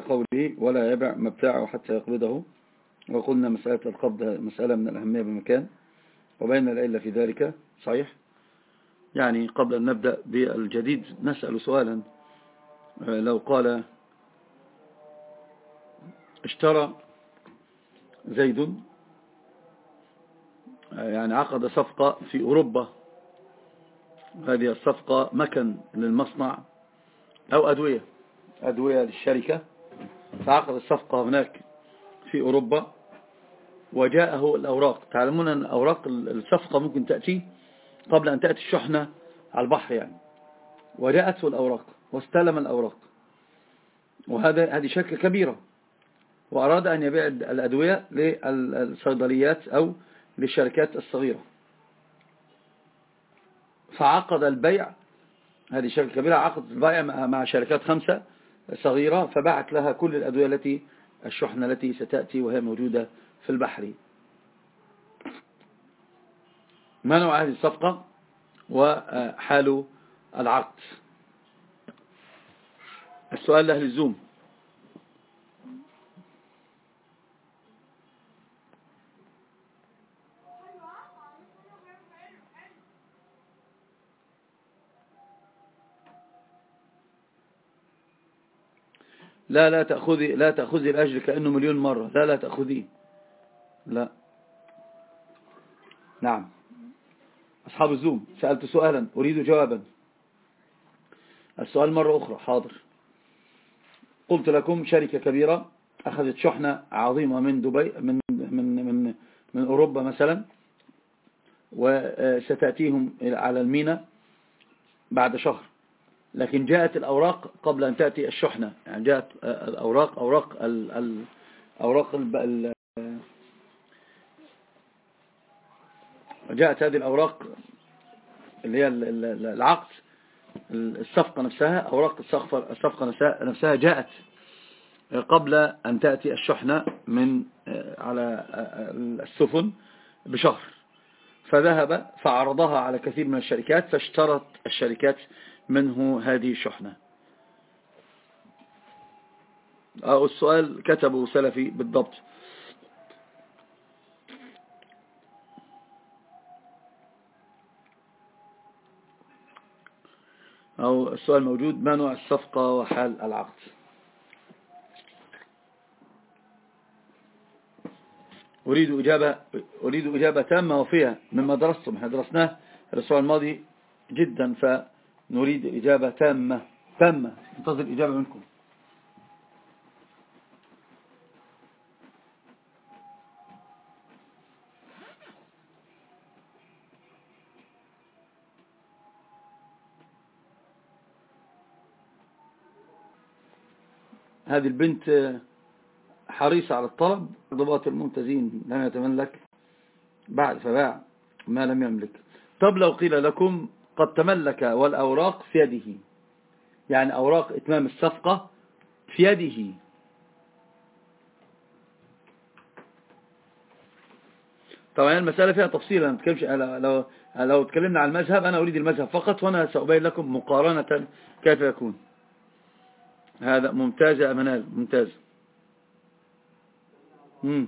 قوله ولا يبع مبتاعه حتى يقبضه. وقلنا مسألة القبض مسألة من الأهمية بمكان وبين العلة في ذلك صحيح؟ يعني قبل أن نبدأ بالجديد نسأل سؤالا. لو قال اشترى زيد يعني عقد صفقة في أوروبا. هذه الصفقة مكن للمصنع أو أدوية أدوية للشركة. فعقد الصفقة هناك في أوروبا وجاءه الأوراق. تعلمون أن أوراق الصفقة ممكن تأتي قبل أن تأتي الشحنة على البحر يعني. وجاءته الأوراق واستلم الأوراق. وهذا هذه شركة كبيرة. وأراد أن يبيع الأدوية للصيدليات أو للشركات الصغيرة. فعقد البيع. هذه شركة كبيرة عقد البيع مع شركات خمسة. صغيرة فبعت لها كل الأدوية التي الشحنة التي ستأتي وهي موجودة في البحر. ما نوع هذه الصفقة؟ وحال العقد. السؤال لأهل الزوم. لا لا تأخذي لا تأخذي الأجر كأنه مليون مرة. لا لا تأخذيه. لا. نعم. أصحاب الزوم سألت سؤالا أريد جوابا. السؤال مرة أخرى حاضر. قلت لكم شركة كبيرة أخذت شحنة عظيمة من دبي من من من من أوروبا مثلا وستأتيهم على المينا بعد شهر. لكن جاءت الأوراق قبل أن تأتي الشحنة. يعني جاءت الأوراق أوراق ال أوراق ال جاءت هذه الأوراق اللي هي العقد الصفقة نفسها أوراق الصفقة نفسها جاءت قبل أن تأتي الشحنة من على السفن بشهر. فذهب فعرضها على كثير من الشركات فاشترت الشركات منه هذه الشحنة؟ أو السؤال كتبه سلفي بالضبط. أو السؤال موجود ما نوع الصفقة وحال العقد؟ أريد إجابة, أريد إجابة تامة وفيها مما درستم إحنا درسناه الأسبوع الماضي جدا فنريد إجابة تامة. تامة. انتظر إجابة منكم. هذه البنت حريصة على الطلب. ضباط الممتازين لم يتملك. بعد فباع ما لم يملك. طب لو قيل لكم قد تملك والأوراق في يده. يعني أوراق إتمام الصفقة في يده. طبعا المسألة فيها تفصيل أنا لو لو تكلمنا عن المذهب أنا أريد المذهب فقط وأنا سأبين لكم مقارنة كيف يكون. هذا ممتاز يا منال ممتاز. امم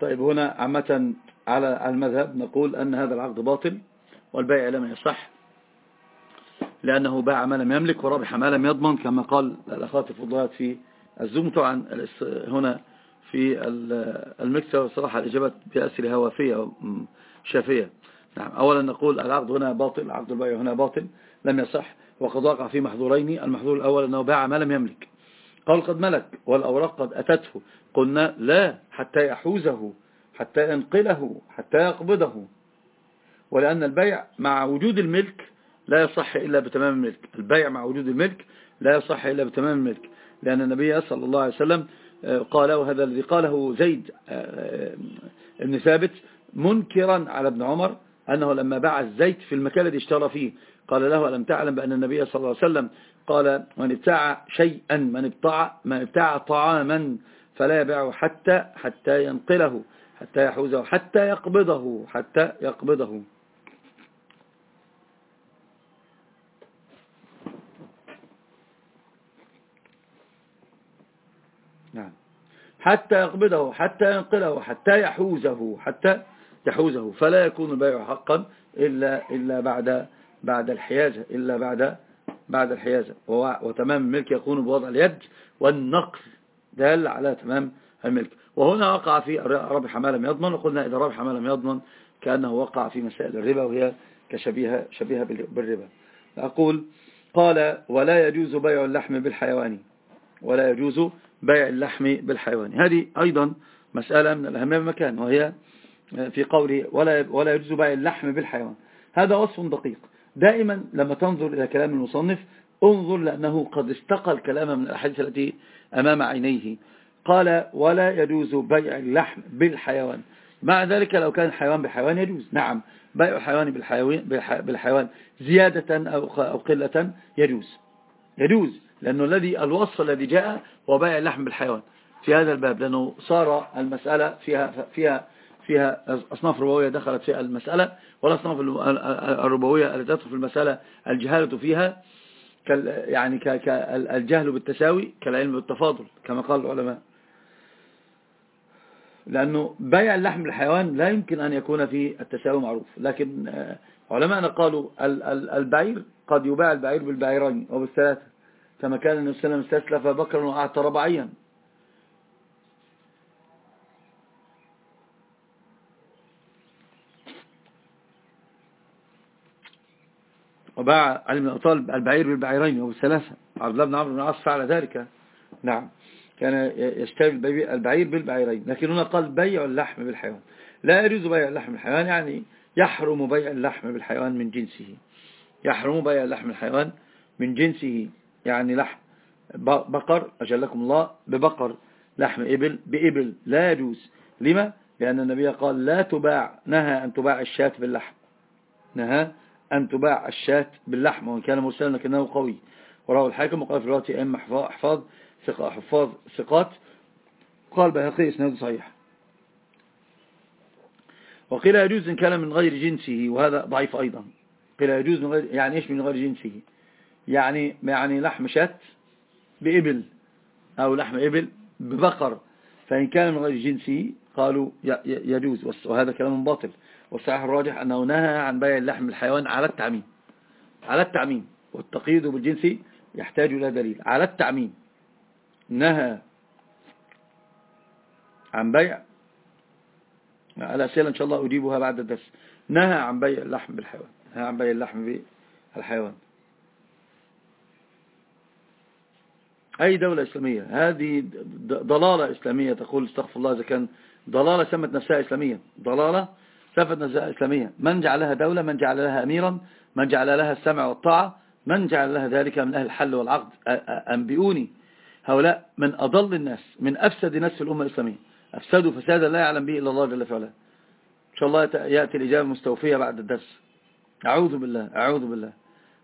طيب هنا عامة على المذهب نقول أن هذا العقد باطل والبيع لم يصح لأنه باع ما لم يملك وربح ما لم يضمن كما قال الأخوات الفضلات في الزوم. طبعا هنا في المكسر صراحة الإجابات بأسرها وافية شافية. نعم. أولا نقول العقد هنا باطل عقد البيع هنا باطل لم يصح وقد وقع في محظورين. المحظور الأول أنه باع ما لم يملك. قال قد ملك والأوراق قد أتته. قلنا لا حتى يحوزه حتى ينقله حتى يقبضه. ولأن البيع مع وجود الملك لا يصح إلا بتمام الملك. البيع مع وجود الملك لا يصح إلا بتمام الملك. لأن النبي صلى الله عليه وسلم آه، قال وهذا الذي قاله زيد آه، بن ثابت منكرا على ابن عمر أنه لما باع الزيت في المكان الذي اشترى فيه قال له ألم تعلم بأن النبي صلى الله عليه وسلم قال من ابتاع شيئا من ابتاع, من ابتاع طعاما فلا يبيعه حتى حتى ينقله حتى يحوزه حتى يقبضه حتى يقبضه. نعم. حتى يقبضه حتى ينقله حتى يحوزه حتى يحوزه فلا يكون البيع حقا إلا, إلا بعد بعد الحيازة إلا بعد بعد الحيازة. وتمام الملك يكون بوضع اليد والنقل دال على تمام الملك. وهنا وقع في ربح ما لم يضمن. وقلنا إذا ربح ما لم يضمن كأنه وقع في مسائل الربا وهي كشبيهة شبيهة بالربا. أقول قال ولا يجوز بيع اللحم بالحيوان. ولا يجوز بيع اللحم بالحيوان. هذه أيضا مسألة من الأهمية بمكان وهي في قوله ولا, ولا يجوز بيع اللحم بالحيوان. هذا وصف دقيق. دائما لما تنظر إلى كلام المصنف انظر لأنه قد استقى الكلام من الأحاديث التي أمام عينيه. قال ولا يجوز بيع اللحم بالحيوان. مع ذلك لو كان حيوان بحيوان يجوز. نعم بيع الحيوان بالحيوان زيادة أو قلة يجوز. يجوز لأنه الذي الوصف الذي جاء هو بيع اللحم بالحيوان. في هذا الباب لأنه صار المسألة فيها فيها فيها أصناف ربوية دخلت في المسألة والأصناف الربوية التي تدخل في المسألة الجهالة فيها يعني كالجهل بالتساوي كالعلم بالتفاضل كما قال العلماء. لأنه بيع اللحم الحيوان لا يمكن أن يكون في التساوي معروف لكن آه، علماءنا قالوا البعير قد يباع البعير بالبعيرين أو بالثلاثة كما كان النبي صلى الله عليه وسلم استسلف بكرا وأعطى ربعيا وباع علي بن طالب البعير بالبعيرين أو بالثلاثة عبد الله بن عمرو بن العاص فعل ذلك. نعم. كان يشتري البعير بالبعيرين. لكن هنا قال بيع اللحم بالحيوان. لا يجوز بيع اللحم بالحيوان يعني يحرم بيع اللحم بالحيوان من جنسه. يحرم بيع اللحم الحيوان من جنسه. يعني لحم بقر أجلكم الله ببقر. لحم إبل بإبل. لا يجوز. لما؟ لأن النبي قال لا تباع نهى أن تباع الشاة باللحم. نهى أن تباع الشاة باللحم وإن كان مرسلا لكنه قوي. وراه الحاكم وقال في الوقت أئمة حفاظ حفاظ ثقات. قال بهقي إسناد صحيح. وقيل يجوز إن كان من غير جنسه وهذا ضعيف أيضا. قيل يجوز من غير يعني إيش من غير جنسه؟ يعني يعني لحم شات بإبل أو لحم إبل ببقر. فإن كان من غير جنسه قالوا يجوز. وهذا كلام باطل. والصحيح الراجح أنه نهى عن بيع اللحم الحيوان على التعميم. على التعميم. والتقييد بالجنس يحتاج إلى دليل. على التعميم. نهى عن بيع الأسئلة إن شاء الله أجيبها بعد الدرس. نهى عن بيع اللحم بالحيوان. نهى عن بيع اللحم بالحيوان. أي دولة إسلامية. هذه ضلالة إسلامية تقول استغفر الله إذا كان ضلالة سمت نفسها إسلامية. ضلالة سمت نفسها إسلامية. من جعلها دولة من جعل لها أميرا من جعل لها السمع والطاعة من جعل لها ذلك من أهل الحل والعقد. أنبئوني. هؤلاء من أضل الناس من أفسد الناس في الأمة الإسلامية. أفسدوا فسادا لا يعلم به إلا الله جل وعلا. إن شاء الله يأتي الإجابة المستوفية بعد الدرس. أعوذ بالله أعوذ بالله.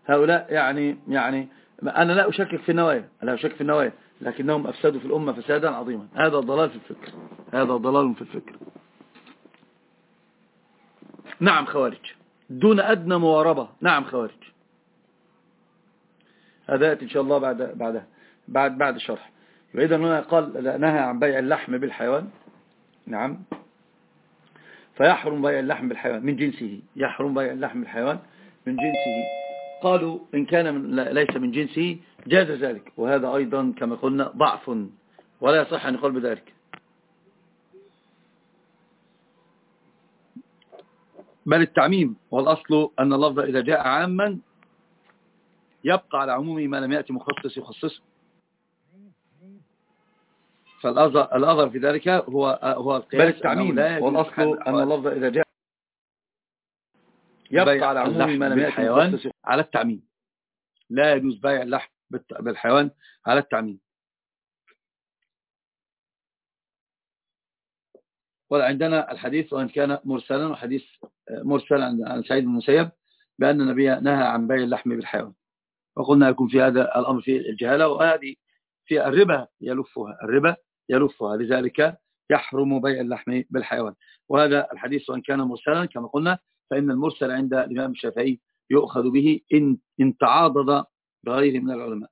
هؤلاء يعني يعني أنا لا أشكك في النوايا لا أشكك في النوايا لكنهم أفسدوا في الأمة فسادا عظيما. هذا ضلال في الفكر هذا ضلال في الفكر. نعم خوارج. دون أدنى مواربة. نعم خوارج. هذا يأتي إن شاء الله بعد بعدها بعد بعد الشرح فإذا هنا قال نهى عن بيع اللحم بالحيوان. نعم. فيحرم بيع اللحم بالحيوان من جنسه. يحرم بيع اللحم بالحيوان من جنسه. قالوا إن كان من ليس من جنسه جاز ذلك. وهذا أيضا كما قلنا ضعف. ولا يصح أن يقول بذلك. بل التعميم والأصل أن اللفظ إذا جاء عاما يبقى على عمومه ما لم يأتي مخصص يخصصه. فالأظهر في ذلك هو هو بل التعميم والأصل أن اللفظ إذا جاء يبقى على عموم ما لم الحيوان على التعميم. لا يجوز بيع اللحم بالحيوان على التعميم. وعندنا الحديث وإن كان مرسلا وحديث مرسل عن سعيد بن المسيب بأن النبي نهى عن بيع اللحم بالحيوان. وقلنا يكون في هذا الأمر في الجهالة وهذه في الربا يلفها الربا يلفها. لذلك يحرم بيع اللحم بالحيوان. وهذا الحديث وإن كان مرسلا كما قلنا فإن المرسل عند الإمام الشافعي يؤخذ به إن, إن تعاضد بغيره من العلماء.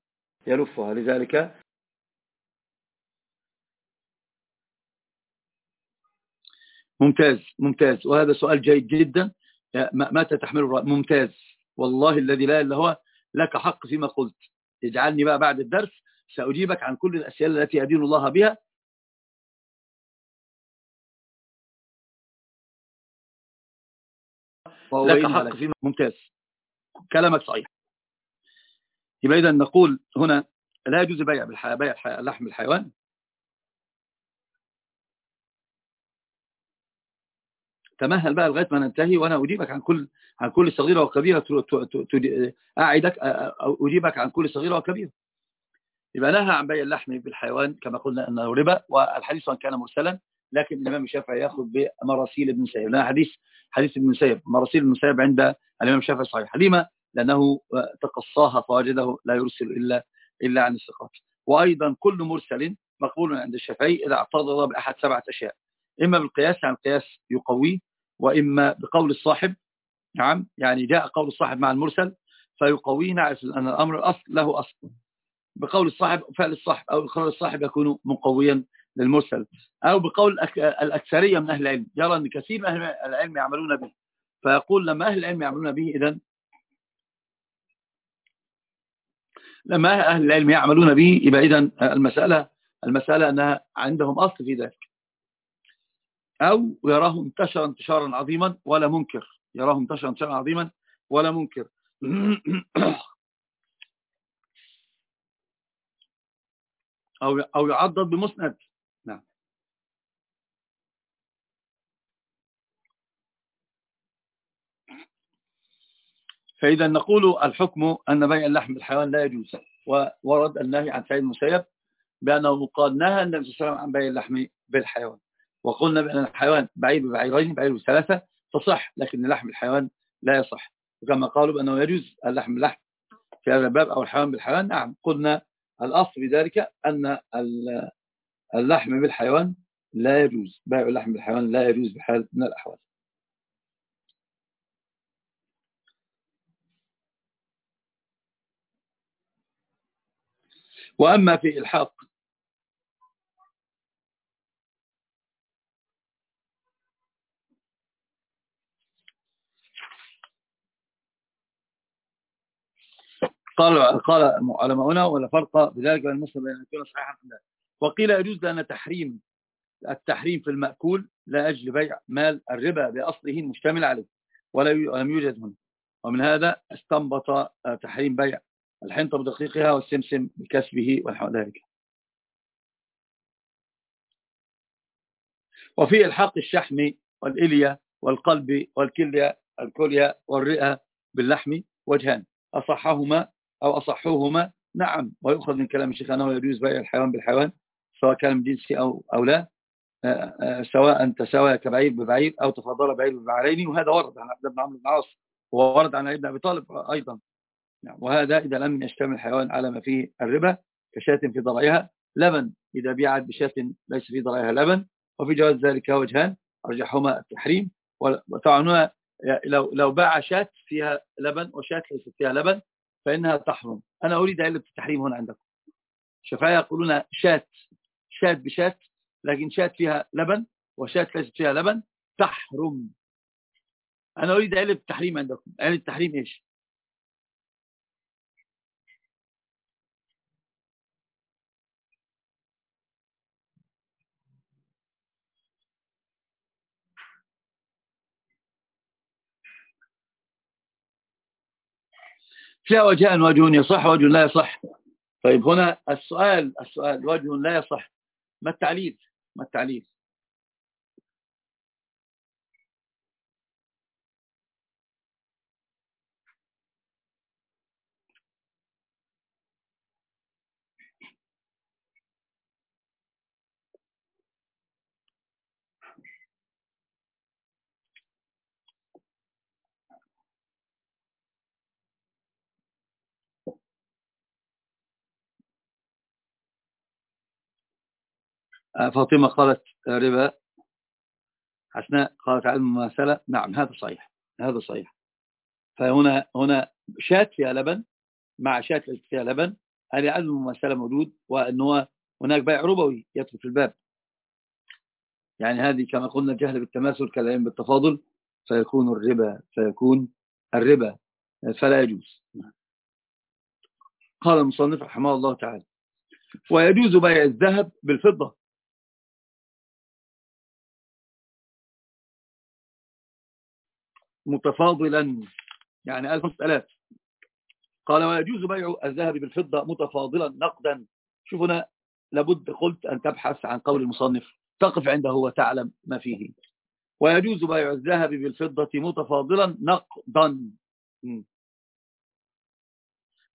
يلفها. لذلك ممتاز ممتاز. وهذا سؤال جيد جدا. ما تتحمل ممتاز. والله الذي لا إلا هو لك حق فيما قلت. اجعلني بقى بعد الدرس سأجيبك عن كل الأسئلة التي أدين الله بها لك حق فيما ممتاز. كلامك صحيح. يبقى إذا نقول هنا لا يجوز بيع بيع لحم الحيوان. تمهل بقى لغاية ما ننتهي وأنا أجيبك عن كل عن كل صغيرة وكبيرة أعدك أجيبك عن كل صغيرة وكبيرة. يبقى نهى عن بيع اللحم بالحيوان كما قلنا إنه ربا والحديث كان مرسلا لكن الإمام الشافعي يأخذ بمراسيل ابن سيب لأن حديث حديث ابن سيب مراسيل ابن سيب عند الإمام الشافعي صحيح. لما لأنه تقصاها فوجده لا يرسل الا إلا عن الثقات. وأيضا كل مرسل مقبول عند الشافعي إذا اعترض بأحد سبعة أشياء. إما بالقياس عن القياس يقويه وإما بقول الصاحب نعم يعني جاء قول الصاحب مع المرسل فيقويه نعرف أن الأمر الأصل له أصل. بقول الصاحب فعل الصاحب أو إقرار الصاحب يكون مقويا للمرسل. أو بقول الأكثرية من أهل العلم. يرى أن كثير من أهل العلم يعملون به. فيقول لما أهل العلم يعملون به إذن لما أهل العلم يعملون به يبقى إذن المسألة المسألة أنها عندهم أصل في ذلك. أو يراه انتشر انتشارا عظيما ولا منكر. يراه انتشر انتشارا عظيما ولا منكر. أو أو يعضد بمسند نعم فإذا نقول الحكم أن بيع اللحم بالحيوان لا يجوز وورد النهي عن سعيد المسيب بأنه قال نهى النبي صلى الله عليه وسلم عن بيع اللحم بالحيوان وقلنا بأن الحيوان بعيد ببعيرين بعيد بثلاثة تصح لكن لحم الحيوان لا يصح. وكما قالوا بأنه يجوز اللحم اللحم في هذا الباب أو الحيوان بالحيوان نعم قلنا الأصل بذلك أن اللحم بالحيوان لا يجوز بيع اللحم بالحيوان لا يجوز بحال من الأحوال. وأما في إلحاق قال قال علماؤنا ولا فرق بذلك بين المسلم بين يكون صحيحا لا. وقيل يجوز لأن تحريم التحريم في المأكول لا أجل بيع مال الربا بأصله المشتمل عليه ولم يوجد هنا. ومن هذا استنبط تحريم بيع الحنطة بدقيقها والسمسم بكسبه ونحو ذلك. وفي الحق الشحم والإلية والقلب والكلية الكلية والرئة باللحم وجهان أصحهما أو أصحوهما؟ نعم. ويؤخذ من كلام الشيخ أنه يجوز بيع الحيوان بالحيوان سواء كان من جنسي أو, أو لا آه، آه، سواء تساوى كبعير ببعير أو تفضل بعير ببعرين وهذا ورد عن عبد بن عمرو بن العاص وورد عن ابن أبي طالب أيضا. وهذا إذا لم يشتمل الحيوان على ما فيه الربا كشاة في ضرعها لبن. إذا بيعت بشاة ليس في ضرعها لبن. وفي جواز ذلك وجهان. أرجحهما التحريم. وطبعا لو لو باع شاة فيها لبن وشاة ليست فيها لبن فإنها تحرم. أنا أريد علة التحريم هنا عندكم. الشفاعة يقولون شات شات بشات لكن شات فيها لبن وشات ليست فيها لبن تحرم. أنا أريد علة التحريم عندكم. علة التحريم إيش؟ فيها وجهان وجه يصح وجه لا يصح. طيب هنا السؤال السؤال وجه لا يصح. ما التعليل؟ ما التعليل؟ فاطمة قالت ربا حسناء قالت علم المماثلة نعم هذا صحيح هذا صحيح. فهنا هنا شات فيها لبن مع شات فيها لبن هذه علم المماثلة موجود وأنه هناك بيع ربوي يدخل في الباب. يعني هذه كما قلنا الجهل بالتماثل كالعلم بالتفاضل فيكون الربا فيكون الربا فلا يجوز. قال المصنف رحمه الله تعالى ويجوز بيع الذهب بالفضة. متفاضلا. يعني ألف ألاف قال ويجوز بيع الذهب بالفضة متفاضلا نقدا. شوفنا لابد قلت أن تبحث عن قول المصنف. تقف عنده وتعلم ما فيه. ويجوز بيع الذهب بالفضة متفاضلا نقدا.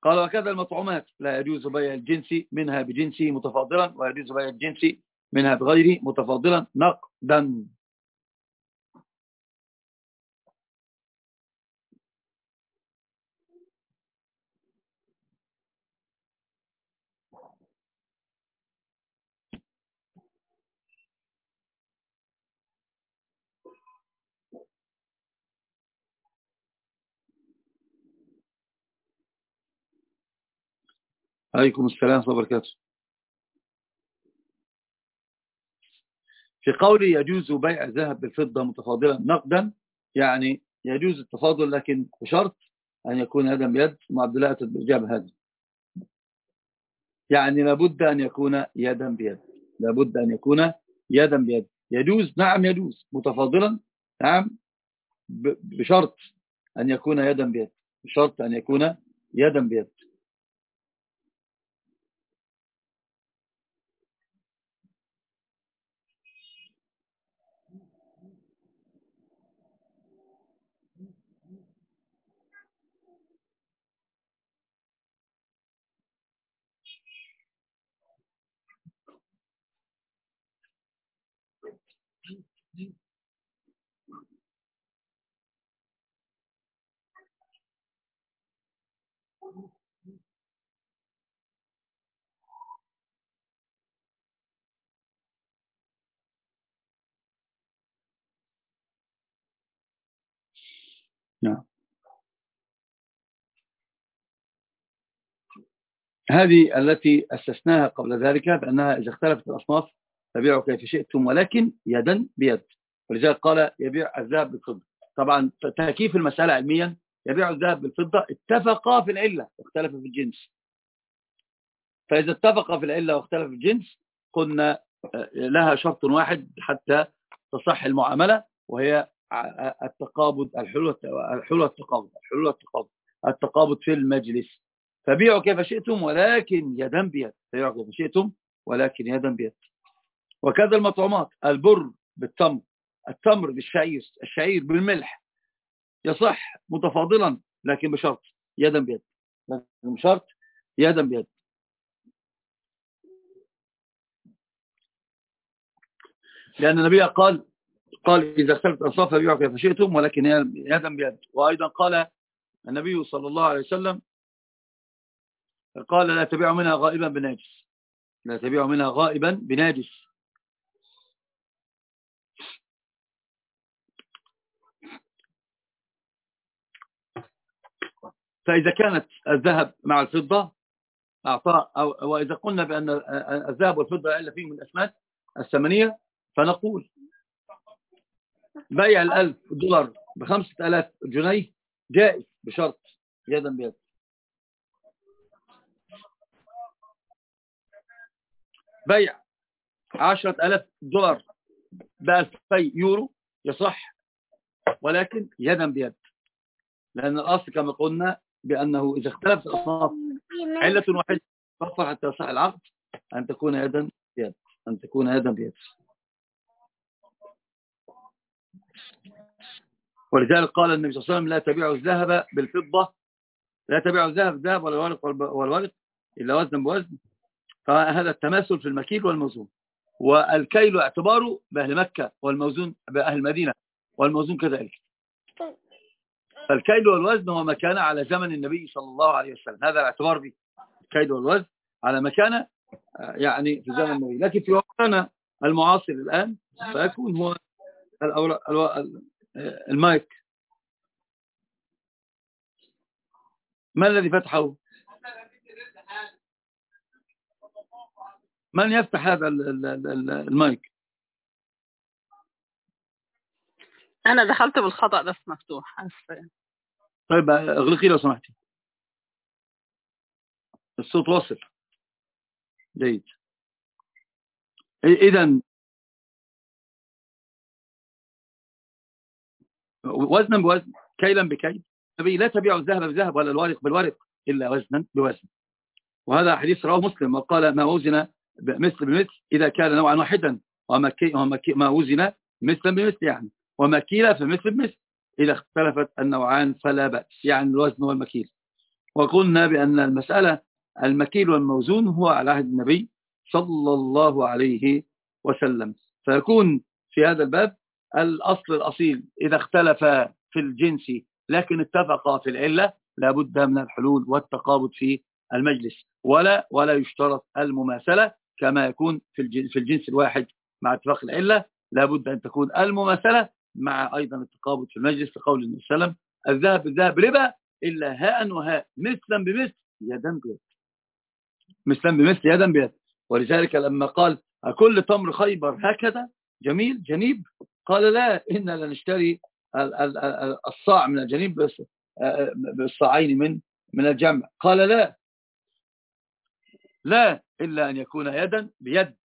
قال وكذا المطعومات. لا يجوز بيع الجنس منها بجنسه متفاضلا ويجوز بيع الجنس منها بغيره متفاضلا نقدا. عليكم السلام ورحمة وبركاته. في قولي يجوز بيع الذهب بالفضة متفاضلا نقدا يعني يجوز التفاضل لكن بشرط أن يكون يدا بيد مع عبد الله بالإجابة هذه. يعني لابد أن يكون يدا بيد. لابد أن يكون يدا بيد. يجوز؟ نعم يجوز. متفاضلا؟ نعم. بشرط أن يكون يدا بيد. بشرط أن يكون يدا بيد. نعم. هذه التي أسسناها قبل ذلك بأنها إذا اختلفت الأصناف فبيعوا كيف شئتم ولكن يدا بيد. ولذلك قال يبيع الذهب بالفضة. طبعا تكييف المسألة علميا يبيع الذهب بالفضة اتفقا في العلة واختلف في الجنس. فإذا اتفق في العلة واختلف في الجنس قلنا آه، لها شرط واحد حتى تصح المعاملة وهي التقابض الحلول الحلول التقابض الحلول التقابض التقابض في المجلس. فبيعوا كيف شئتم ولكن يدا بيد. فبيعوا كيف شئتم ولكن يدا بيد. وكذا المطعومات البر بالتمر التمر بالشعير الشعير بالملح. يصح متفاضلا لكن بشرط يدا بيد. لكن بشرط يدا بيد. لأن النبي قال قال إذا اختلفت الأصناف فبيعوا كيف شئتم ولكن يدا بيد. وأيضا قال النبي صلى الله عليه وسلم قال لا تبيع منها غائبا بناجس. لا تبيع منها غائبا بناجس. فإذا كانت الذهب مع الفضة أعطاء أو وإذا قلنا بأن الذهب والفضة إلا فيهم الأسمات الثمنية فنقول بيع الألف دولار بخمسة ألاف جنيه جائز بشرط يدا بيد. بيع عشرة ألاف دولار بألفي يورو يصح ولكن يدا بيد. لأن الأصل كما قلنا بأنه إذا اختلفت الأصناف علة واحدة فقط حتى يصح العقد أن تكون يدا بيد أن تكون يدا بيد. ولذلك قال النبي صلى الله عليه وسلم لا تبيعوا الذهب بالفضة لا تبيعوا الذهب بالذهب ولا الورق والورق إلا وزنا بوزن. فهذا التماثل في المكيل والموزون. والكيل اعتباره بأهل مكة والموزون بأهل المدينة والموزون كذلك. فالكيل والوزن هو مكانة على زمن النبي صلى الله عليه وسلم. هذا الاعتبار به الكيل والوزن على مكانة يعني في زمن النبي. لكن في وقتنا المعاصر الآن فيكون هو المايك. ما الذي فتحه؟ من يفتح هذا المايك؟ أنا دخلت بالخطأ بس مفتوح طيب أغلقي لو سمحتي. الصوت واصل. جيد. إذا وزنا بوزن كيلا بكيل. النبي لا تبيع الذهب بذهب ولا الورق بالورق إلا وزنا بوزن. وهذا حديث رواه مسلم وقال ما وزن مثل بمثل إذا كان نوعا واحدا وما وزن مثلا بمثل يعني. ومكيلة فمثل بمثل. إذا اختلفت النوعان فلا بأس يعني الوزن والمكيل. وقلنا بأن المسألة المكيل والموزون هو على عهد النبي صلى الله عليه وسلم. فيكون في هذا الباب الأصل الأصيل إذا اختلف في الجنس لكن اتفق في العلة لابد من الحلول والتقابض في المجلس. ولا ولا يشترط المماثلة كما يكون في الجنس الواحد مع اتفاق العلة. لابد أن تكون المماثلة مع أيضا التقابض في المجلس لقول النبي صلى الله عليه وسلم الذهب بالذهب ربا إلا هاء وهاء. مثلا بمثل يدا بيد. مثلا بمثل يدا بيد. ولذلك لما قال أكل تمر خيبر هكذا؟ جميل جنيب. قال لا إنا لنشتري الصاع من الجنيب بالصاعين من من الجمع. قال لا. لا إلا أن يكون يدا بيد.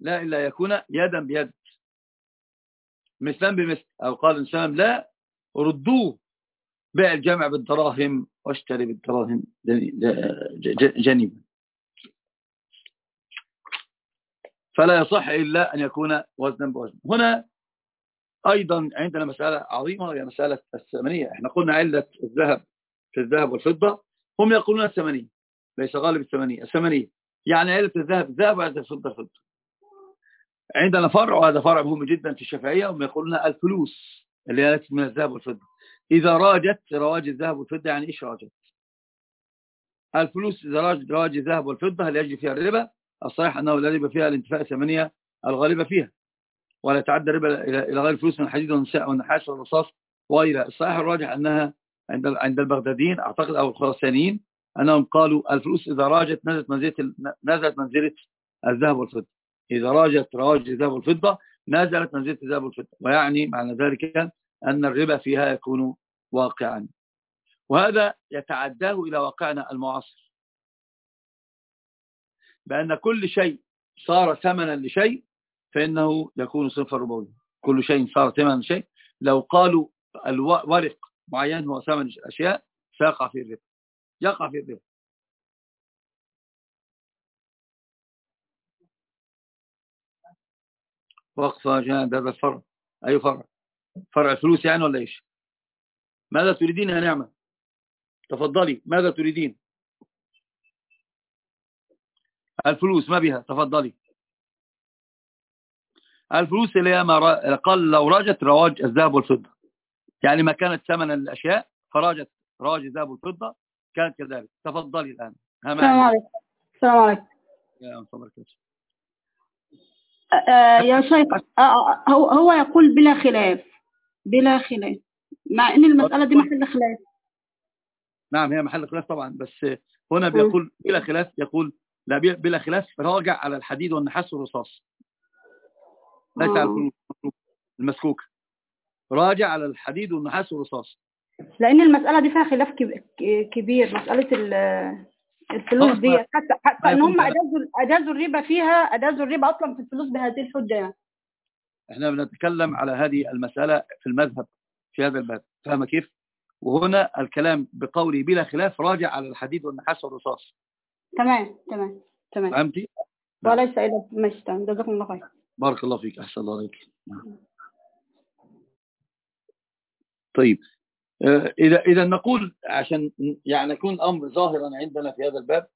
لا إلا يكون يدا بيد. مثلا بمثل أو قال الإنسان لا ردوه بيع الجمع بالدراهم واشتري بالدراهم جنيبا. فلا يصح إلا أن يكون وزنا بوزن. هنا أيضا عندنا مسألة عظيمة وهي مسألة الثمانية. إحنا قلنا علة الذهب في الذهب والفضة هم يقولون الثمانية ليس غالب الثمانية. الثمانية يعني علة الذهب الذهب وعلة الفضة الفضة عندنا فرع وهذا فرع مهم جدا في الشافعية هم يقولون الفلوس اللي هي من الذهب والفضة. إذا راجت رواج الذهب والفضة يعني إيش راجت؟ الفلوس إذا راجت رواج الذهب والفضة هل يجري فيها الربا؟ الصحيح أنه لا ربا فيها الانتفاء الثمانية الغالبة فيها. ولا تعدى ربا إلى غير الفلوس من الحديد والنحاس والرصاص وغيرها الصحيح الراجح أنها عند عند البغداديين أعتقد أو الخراسانيين أنهم قالوا الفلوس إذا راجت نزلت منزلة نزلت منزلة الذهب والفضة. إذا راجت رواج الذهب والفضة نزلت منزلة الذهب والفضة. ويعني معنى ذلك أن الربا فيها يكون واقعا. وهذا يتعداه إلى واقعنا المعاصر. بأن كل شيء صار ثمنا لشيء فإنه يكون صفر ربوي كل شيء صار ثمنا لشيء. لو قالوا الورق معين هو ثمن الأشياء سيقع في الربا. يقع في الربا. وقفة جهاد هذا الفرع. أي فرع؟ فرع الفلوس يعني ولا إيش؟ ماذا تريدين يا نعمة؟ تفضلي. ماذا تريدين؟ الفلوس ما بها تفضلي. الفلوس اللي هي ما قال لو راجت رواج الذهب والفضة. يعني ما كانت ثمنا للأشياء فراجت رواج الذهب والفضة كانت كذلك. تفضلي الآن. السلام عليكم. السلام عليكم. يا آه، يا شيخ هو هو يقول بلا خلاف بلا خلاف. مع إن المسألة دي محل خلاف. نعم هي محل خلاف طبعا بس هنا بيقول بلا خلاف يقول لا بلا خلاف راجع على الحديد والنحاس والرصاص. ليس على المسكوك. راجع على الحديد والنحاس والرصاص. لأن المسألة دي فيها خلاف كبير مسألة الفلوس دي. حتى حتى إن هم اجازوا اجازوا الربا فيها اجازوا الربا أصلا في الفلوس بهذه الحجة يعني. إحنا بنتكلم على هذه المسألة في المذهب في هذا الباب. فاهمة كيف؟ وهنا الكلام بقولي بلا خلاف راجع على الحديد والنحاس والرصاص. تمام تمام تمام. فهمتي؟ وليس إلى ماشي تمام. جزاكم الله خير. بارك الله فيك أحسن الله عليك. طيب آه، إذا إذا نقول عشان يعني يكون الأمر ظاهرا عندنا في هذا الباب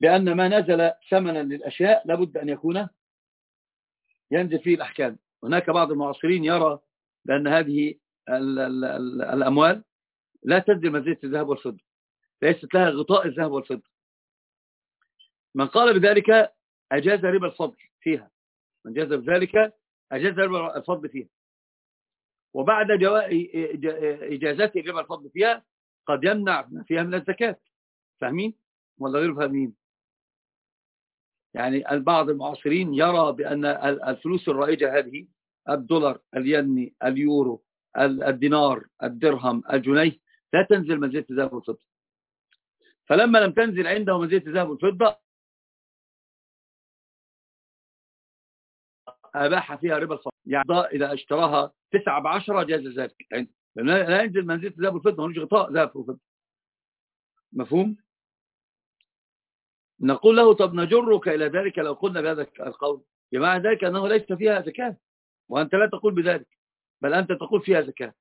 بأن ما نزل ثمنا للأشياء لابد أن يكون ينزل فيه الأحكام. هناك بعض المعاصرين يرى بأن هذه ال ال ال الأموال لا تنزل منزلة الذهب والفضة. ليست لها غطاء الذهب والفضة. من قال بذلك أجاز ربا الفضل فيها. من جاز بذلك أجاز ربا الفضل فيها. وبعد إجازات ربا الفضل فيها قد يمنع فيها من الزكاة. فاهمين؟ ولا غير فاهمين؟ يعني البعض المعاصرين يرى بأن الفلوس الرائجة هذه الدولار اليني اليورو الدينار الدرهم الجنيه لا تنزل منزلة الذهب والفضة. فلما لم تنزل عنده منزلة الذهب والفضة أباح فيها ربا الفضل يعني إذا اشتراها تسعة بعشرة جاز ذلك. يعني لا ينزل منزلة الذهب والفضة ملوش غطاء ذهب وفضة. مفهوم؟ نقول له طب نجرك إلى ذلك لو قلنا بهذا القول. بمعنى ذلك أنه ليس فيها زكاة. وأنت لا تقول بذلك بل أنت تقول فيها زكاة.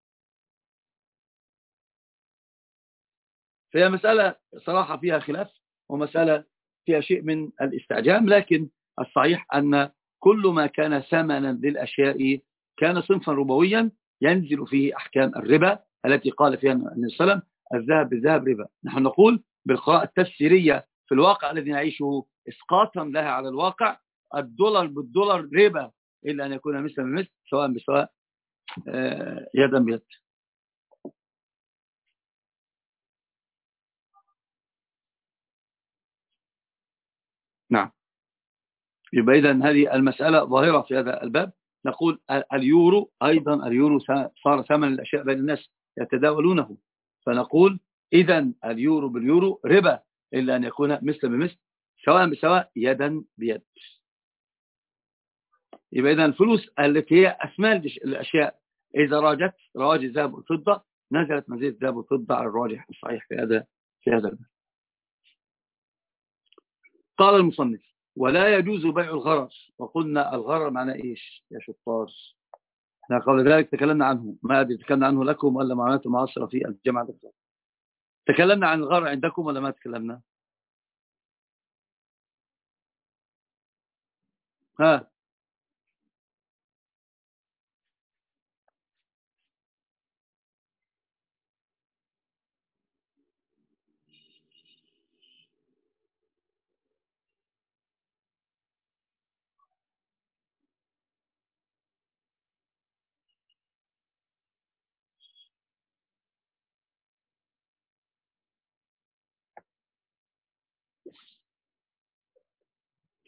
فهي مسألة صراحة فيها خلاف ومسألة فيها شيء من الاستعجام لكن الصحيح أن كل ما كان ثمنا للأشياء كان صنفا ربويا ينزل فيه أحكام الربا التي قال فيها النبي صلى الله عليه وسلم الذهب بالذهب ربا. نحن نقول بالقراءة التفسيرية في الواقع الذي نعيشه إسقاطا لها على الواقع الدولار بالدولار ربا إلا أن يكون مثل بمثل سواء بسواء آه، يدا بيد. نعم. يبقى إذا هذه المسألة ظاهرة في هذا الباب. نقول اليورو أيضا اليورو صار ثمن الأشياء بين الناس يتداولونه. فنقول إذا اليورو باليورو ربا إلا أن يكون مثل بمثل سواء بسواء يدا بيد. يبقى إذا الفلوس التي هي أسماء الأشياء إذا راجت رواج الذهب والفضة نزلت منزلة الذهب والفضة على الراجح الصحيح في هذا في هذا الباب. قال المصنف ولا يجوز بيع الغرر وقلنا الغرر معناه إيش؟ يا شطار. إحنا قبل ذلك تكلمنا عنه. ما أدري تكلمنا عنه لكم ولا معناته معاصرة في الجامعة الدكتور تكلمنا عن الغرر عندكم ولا ما تكلمنا؟ ها.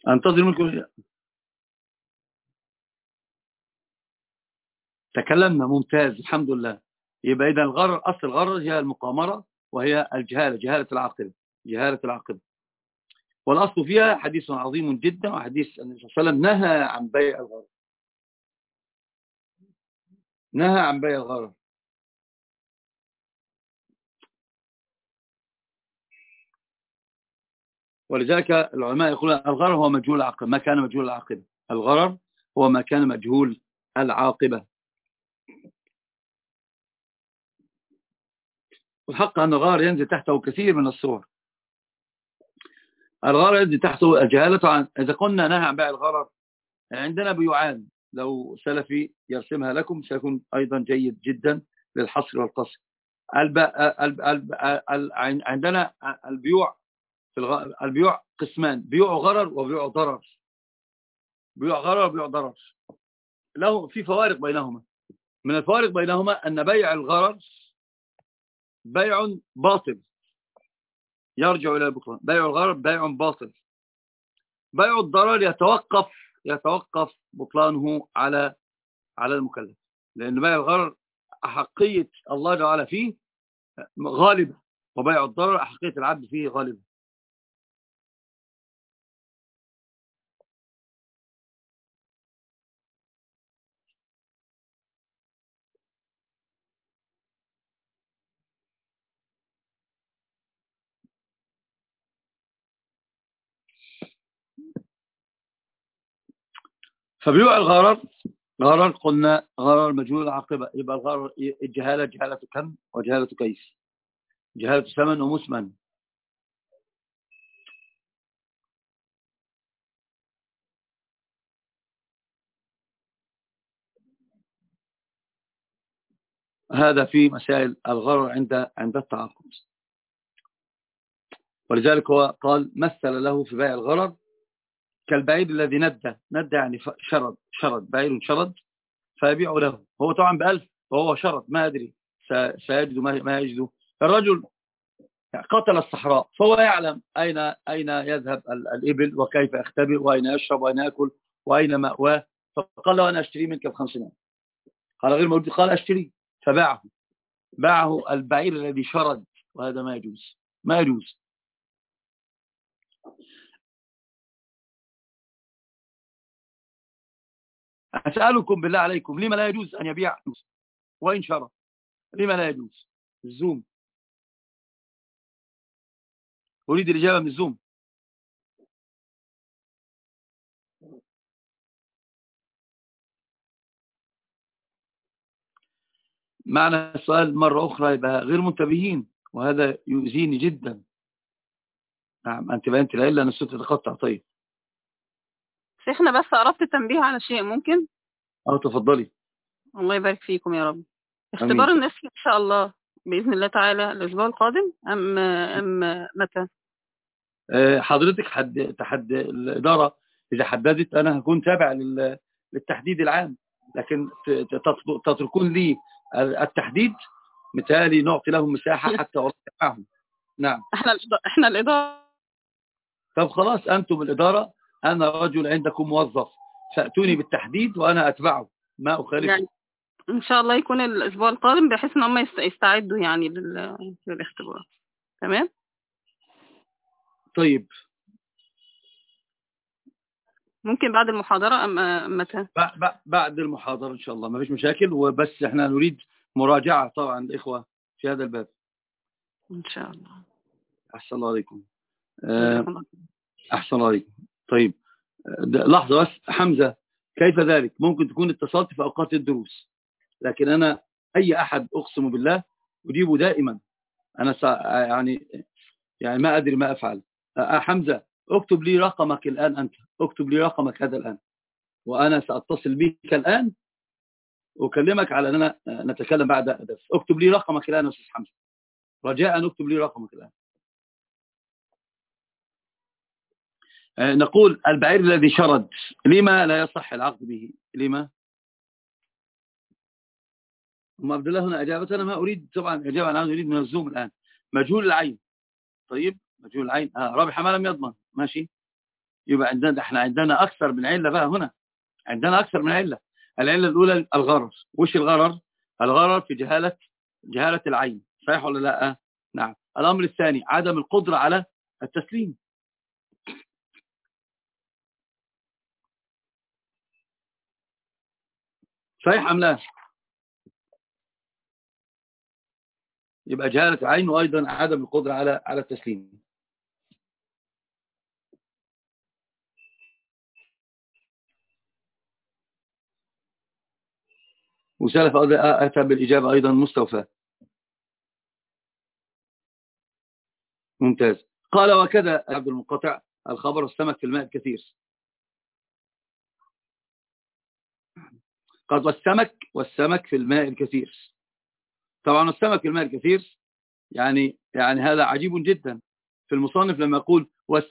أنتظر منكم. تكلمنا ممتاز الحمد لله. يبقى إذا الغرر أصل الغرر هي المقامرة وهي الجهالة جهالة العاقبة جهالة العاقبة. والأصل فيها حديث عظيم جدا وحديث النبي صلى الله عليه وسلم نهى عن بيع الغرر نهى عن بيع الغرر ولذلك العلماء يقولون الغرر هو مجهول العاقبة. ما كان مجهول العاقبة. الغرر هو ما كان مجهول العاقبة. والحق أن الغار ينزل تحته كثير من الصور. الغار ينزل تحته الجهالة عن إذا قلنا نهى عن بيع الغرر عندنا بيوعان لو سلفي يرسمها لكم سيكون أيضا جيد جدا للحصر والقصر. عندنا البيوع في الغ... البيوع قسمان بيوع غرر وبيوع ضرر. بيوع غرر وبيوع ضرر. له في فوارق بينهما. من الفوارق بينهما أن بيع الغرر بيع باطل. يرجع إلى البطلان بيع الغرر بيع باطل. بيع الضرر يتوقف يتوقف بطلانه على على المكلف. لأن بيع الغرر أحقية الله جعل فيه غالبة وبيع الضرر أحقية العبد فيه غالبة. فبيوع الغرر غرر قلنا غرر مجهول العاقبة يبقى الغرر الجهالة جهالة كم؟ وجهالة كيف جهالة ثمن ومثمن. هذا في مسائل الغرر عند عند التعاقد. ولذلك هو قال مثل له في بيع الغرر كالبعير الذي ندى. ندى يعني شرد شرد بعير شرد فيبيع له. هو طبعا بألف وهو شرد ما أدري. سيجد ما يجد الرجل قتل الصحراء فهو يعلم أين أين يذهب الإبل وكيف يختبئ وأين يشرب وأين يأكل وأين مأواه. فقال له أنا أشتري منك بخمسين قال غير موجود. قال أشتري. فباعه. باعه البعير الذي شرد وهذا ما يجوز. ما يجوز. أسألكم بالله عليكم لما لا يجوز أن يبيع وإن شرى لما لا يجوز؟ الزوم أريد الإجابة من الزوم معنى السؤال مرة أخرى يبقى غير منتبهين وهذا يؤذيني جدا. نعم أنت بأنت لا إلا الصوت يتقطع طيب. شيخنا بس أردت تنبيه على شيء ممكن؟ أه تفضلي الله يبارك فيكم يا رب. اختبار النسل إن شاء الله بإذن الله تعالى الأسبوع القادم أم أم متى؟ حضرتك حد تحد الإدارة إذا حددت أنا هكون تابع للتحديد العام لكن تتركون لي التحديد؟ مثالي نعطي لهم مساحة حتى أوقعهم نعم. إحنا إحنا الإدارة. طب خلاص أنتم الإدارة أنا رجل عندكم موظف. فأتوني بالتحديد وأنا أتبعه. ما أخالف يعني إن شاء الله يكون الأسبوع القادم بحيث إن هم يستعدوا يعني للاختبار تمام؟ طيب. ممكن بعد المحاضرة أم متى؟ بعد المحاضرة إن شاء الله. ما فيش مشاكل. وبس إحنا نريد مراجعة طبعا الإخوة في هذا الباب. إن شاء الله. أحسن الله عليكم. أحسن الله عليكم. طيب لحظة بس حمزة كيف ذلك؟ ممكن تكون اتصلت في أوقات الدروس لكن أنا أي أحد أقسم بالله أجيبه دائما. أنا يعني يعني ما أدري ما أفعل. حمزة اكتب لي رقمك الآن أنت. اكتب لي رقمك هذا الآن. وأنا سأتصل بك الآن أكلمك على أننا نتكلم بعد أدف اكتب لي رقمك الآن أستاذ حمزة. رجاء أكتب لي رقمك الآن. نقول البعير الذي شرد لما لا يصح العقد به؟ لما؟ أم عبد الله هنا أجابة أنا ما أريد طبعا أجابة أنا أريد من الزوم الآن. مجهول العين. طيب مجهول العين. آه رابح ما لم يضمن. ماشي. يبقى عندنا إحنا عندنا أكثر من علة بقى هنا. عندنا أكثر من علة. العلة الأولى الغرر. وش الغرر؟ الغرر في جهالة جهالة العين. صحيح ولا لا؟ نعم. الأمر الثاني عدم القدرة على التسليم. صحيح أم لا؟ يبقى جهالة العين وأيضا عدم القدرة على على التسليم. وسلف أتى بالإجابة أيضا مستوفى. ممتاز. قال وكذا عبد المنقطع الخبر السمك في الماء الكثير. قال والسمك والسمك في الماء الكثير. طبعا السمك في الماء الكثير يعني يعني هذا عجيب جدا. في المصنف لما يقول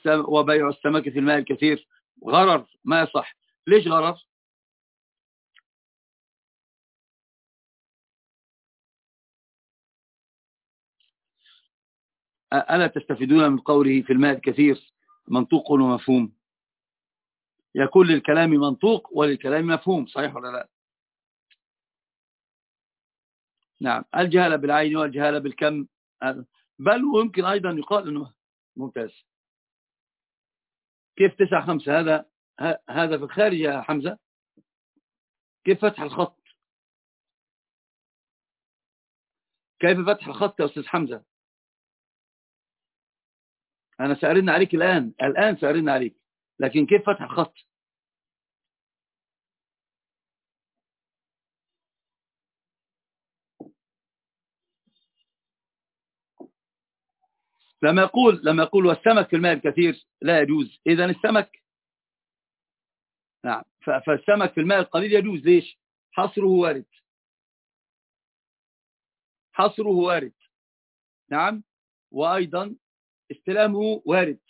وبيع السمك في الماء الكثير غرر ما يصح. ليش غرر؟ ألا تستفيدون من قوله في الماء الكثير منطوق ومفهوم؟ يكون للكلام منطوق وللكلام مفهوم صحيح ولا لا؟ نعم. الجهالة بالعين والجهالة بالكم. بل ويمكن أيضا يقال أنه ممتاز. كيف تسعة خمسة؟ هذا هذا في الخارج يا حمزة. كيف فتح الخط؟ كيف فتح الخط يا أستاذ حمزة؟ أنا سأرن عليك الآن. الآن سأرن عليك. لكن كيف فتح الخط؟ لما يقول لما يقول والسمك في الماء الكثير لا يجوز. إذا السمك نعم فالسمك في الماء القليل يجوز. ليش؟ حصره وارد. حصره وارد. نعم وأيضا استلامه وارد.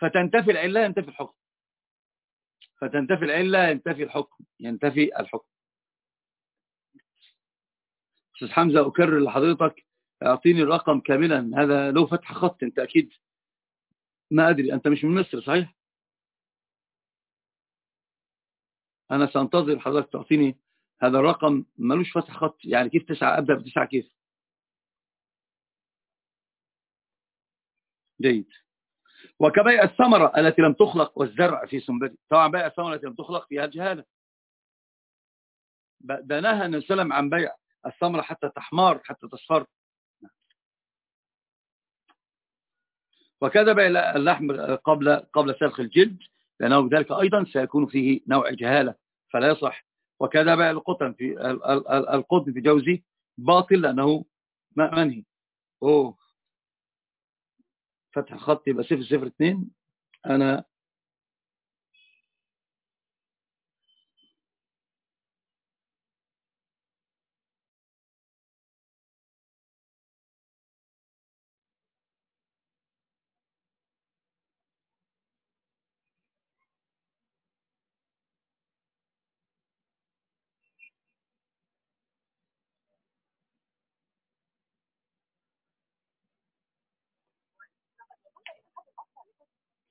فتنتفي العلة ينتفي الحكم. فتنتفي العلة ينتفي الحكم. ينتفي الحكم. أستاذ حمزة أكرر لحضرتك أعطيني الرقم كاملا. هذا له فتح خط أنت أكيد ما أدري. أنت مش من مصر صحيح؟ أنا سأنتظر حضرتك تعطيني هذا الرقم. ملوش فتح خط. يعني كيف تسعة؟ أبدأ بتسعة كيف؟ جيد. وكبيع الثمرة التي لم تخلق والزرع في سنبلة. طبعا بيع الثمرة التي لم تخلق فيها الجهالة. ده نهى النبي صلى الله عليه وسلم عن بيع الثمرة حتى تحمار حتى تصفر وكذا بيع اللحم قبل قبل سلخ الجلد لأنه بذلك أيضا سيكون فيه نوع جهالة فلا يصح. وكذا بيع القطن في القطن في جوزي باطل لأنه منهي. أوه. فتح خط يبقى صفر صفر اتنين. أنا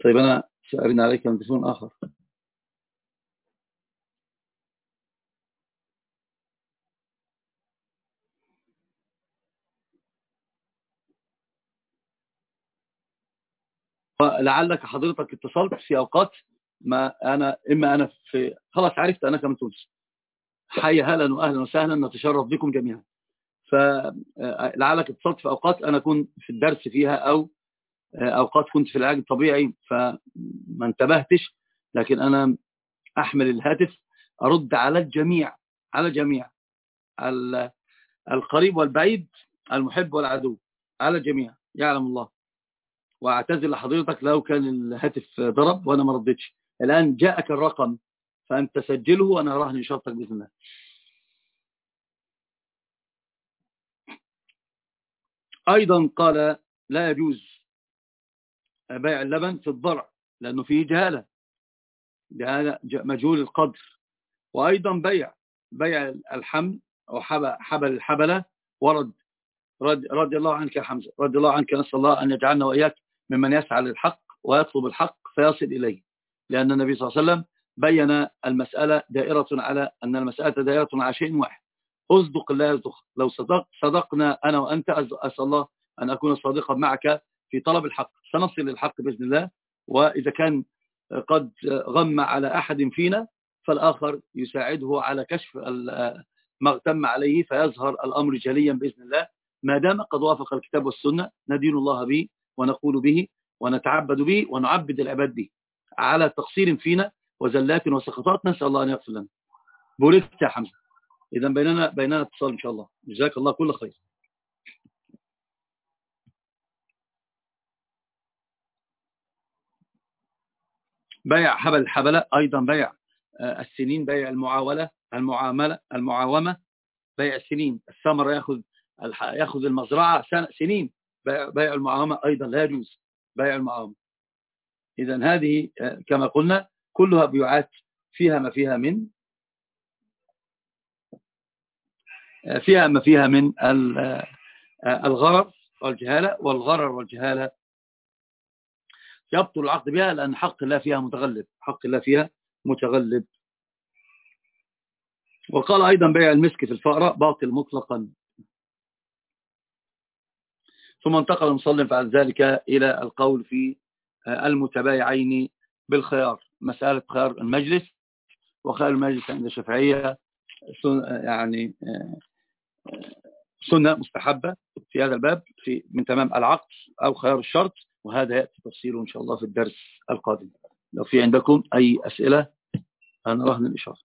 طيب أنا سأرن عليك من تليفون آخر. لعلك حضرتك اتصلت في أوقات ما أنا إما أنا في خلاص عرفت أنك من تونس. حي هلا وأهلا وسهلا نتشرف بكم جميعا. فلعلك اتصلت في أوقات أنا كنت في الدرس فيها أو أوقات كنت في العلاج الطبيعي فما انتبهتش لكن أنا أحمل الهاتف أرد على الجميع على الجميع القريب والبعيد المحب والعدو على الجميع يعلم الله. وأعتذر لحضرتك لو كان الهاتف ضرب وأنا ما ردتش. الآن جاءك الرقم فأنت سجله وأنا راهن إشارتك بإذن الله. أيضا قال لا يجوز بيع اللبن في الضرع لأنه فيه جهالة. جهالة مجهول القدر. وأيضا بيع بيع الحمل أو حبل الحبلة ورد. رضي, الله عنك يا حمزة رضي الله عنك نسأل الله أن يجعلنا وإياك ممن يسعى للحق ويطلب الحق فيصل إليه. لأن النبي صلى الله عليه وسلم بين المسألة دائرة على أن المسألة دائرة على شيء واحد. أصدق لا يصدق. لو صدق صدقنا أنا وأنت أسأل الله أن أكون صادقا معك في طلب الحق. سنصل للحق بإذن الله وإذا كان قد غم على أحد فينا فالآخر يساعده على كشف ما اغتم عليه فيظهر الأمر جليا بإذن الله. ما دام قد وافق الكتاب والسنة ندين الله به ونقول به ونتعبد به ونعبد العباد به. على تقصير فينا وزلات وسقطات نسأل الله أن يغفر لنا. بوركت يا حمزة. إذا بيننا بيننا اتصال إن شاء الله. جزاك الله كل خير. بيع حبل الحبلة أيضا بيع السنين بيع المعاولة المعاملة المعاومة بيع السنين الثمر يأخذ يأخذ المزرعة سنين. بيع, المعاومة أيضا لا يجوز بيع المعاومة. إذا هذه كما قلنا كلها بيعات فيها ما فيها من فيها ما فيها من الغرر والجهالة والغرر والجهالة يبطل العقد بها لأن حق الله فيها متغلب حق الله فيها متغلب. وقال أيضا بيع المسك في الفأرة باطل مطلقا. ثم انتقل المصلي بعد ذلك إلى القول في المتبايعين بالخيار مسألة خيار المجلس وخيار المجلس عند الشافعية يعني سنة مستحبة في هذا الباب في من تمام العقد أو خيار الشرط. وهذا يأتي تفصيله إن شاء الله في الدرس القادم. لو في عندكم أي أسئلة أنا رهن الإشارة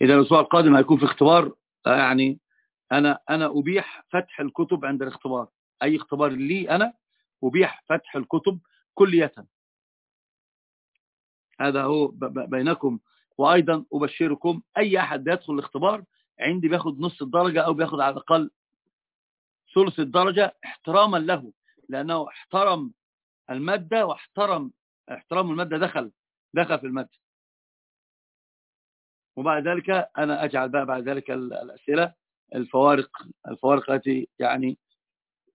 إذا الأسبوع القادم هيكون في اختبار يعني أنا أنا أبيح فتح الكتب عند الاختبار. أي اختبار لي أنا أبيح فتح الكتب كلية. هذا هو بينكم. وأيضا أبشركم أي أحد يدخل الاختبار عندي بياخد نص الدرجة أو بياخد على الأقل ثلث الدرجة احتراما له. لأنه احترم المادة واحترم احترام المادة دخل دخل في المادة. وبعد ذلك أنا أجعل بقى بعد ذلك الأسئلة الفوارق الفوارق التي يعني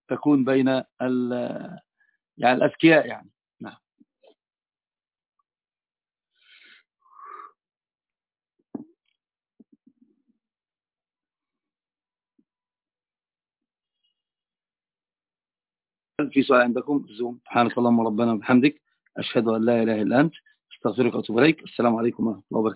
تكون بين يعني الأذكياء يعني نعم في سؤال عندكم زوم. سبحانك اللهم ربنا وبحمدك أشهد أن لا إله إلا أنت. أستغفرك وأتوب إليك. السلام عليكم ورحمة الله وبركاته.